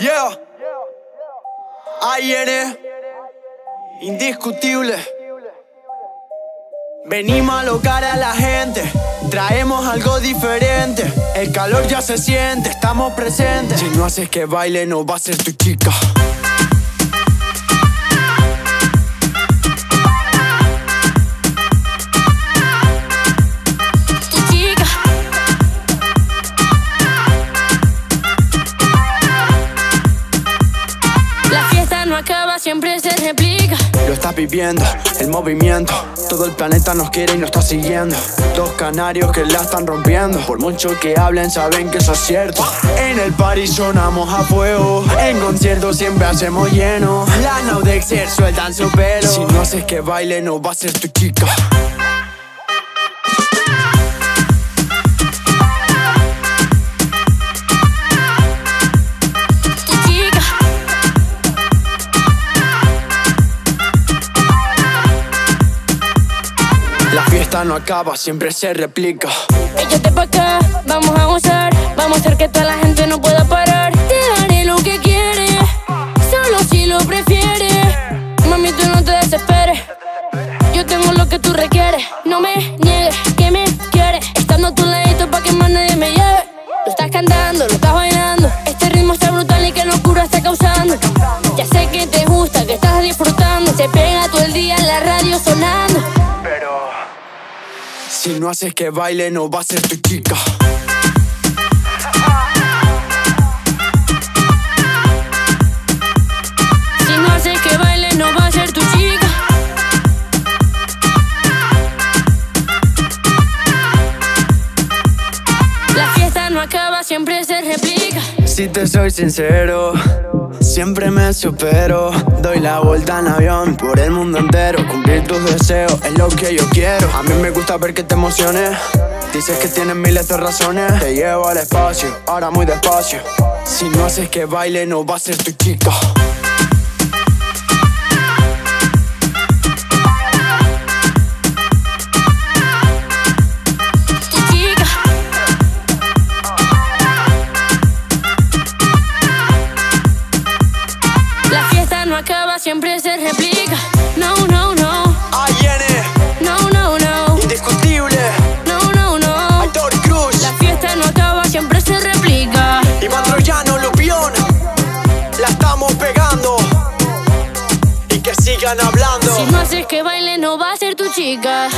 Yeah. AIN. Indiscutible. Venimos a alocar a la gente. Traemos algo diferente. El calor ya se siente, estamos presentes. Si no haces que baile, no va a ser tu chica. Acaba, siempre se replica. Lo estás viviendo, el movimiento. Todo el planeta nos quiere y nos está siguiendo. Dos canarios que la están rompiendo. Por mucho que hablen, saben que eso es cierto. En el party sonamos a fuego. En conciertos siempre hacemos lleno. Las Naudexer sueltan su pelo. Si no haces que baile, no va a ser tu chica. La fiesta no acaba, siempre se replica. Échate pa' acá, vamos a gozar. Vamos a hacer que toda la gente no pueda parar. Te daré lo que quieres, solo si lo prefieres. Mami, tú no te desesperes. Yo tengo lo que tú requieres. No me niegues que me quieres. Estando a tu ladito pa' que más nadie me lleve. Lo estás cantando, lo estás bailando. Este ritmo está brutal y que locura está causando. Ya sé que te gusta, que estás disfrutando. Se pega todo el día en la radio sonando. Si no haces que baile, no va a ser tu chica. Si no haces que baile, no va a ser tu chica. La fiesta no acaba, siempre se replica. Si te soy sincero, siempre me supero. Doy la vuelta en avión por el mundo entero. Cumplir tus deseos es lo que yo quiero. A mí me gusta ver que te emociones. Dices que tienes miles de razones. Te llevo al espacio, ahora muy despacio. Si no haces que baile, no va a ser tu chica. Fiesta no acaba, siempre se replica. No, no, no. AIN, No, no, no. indiscutible. No, no, no. Aitor Cruz, La fiesta no acaba, siempre se replica. Iván Troyano, Lupión. La estamos pegando. Y que sigan hablando. Si no haces que baile, no va a ser tu chica.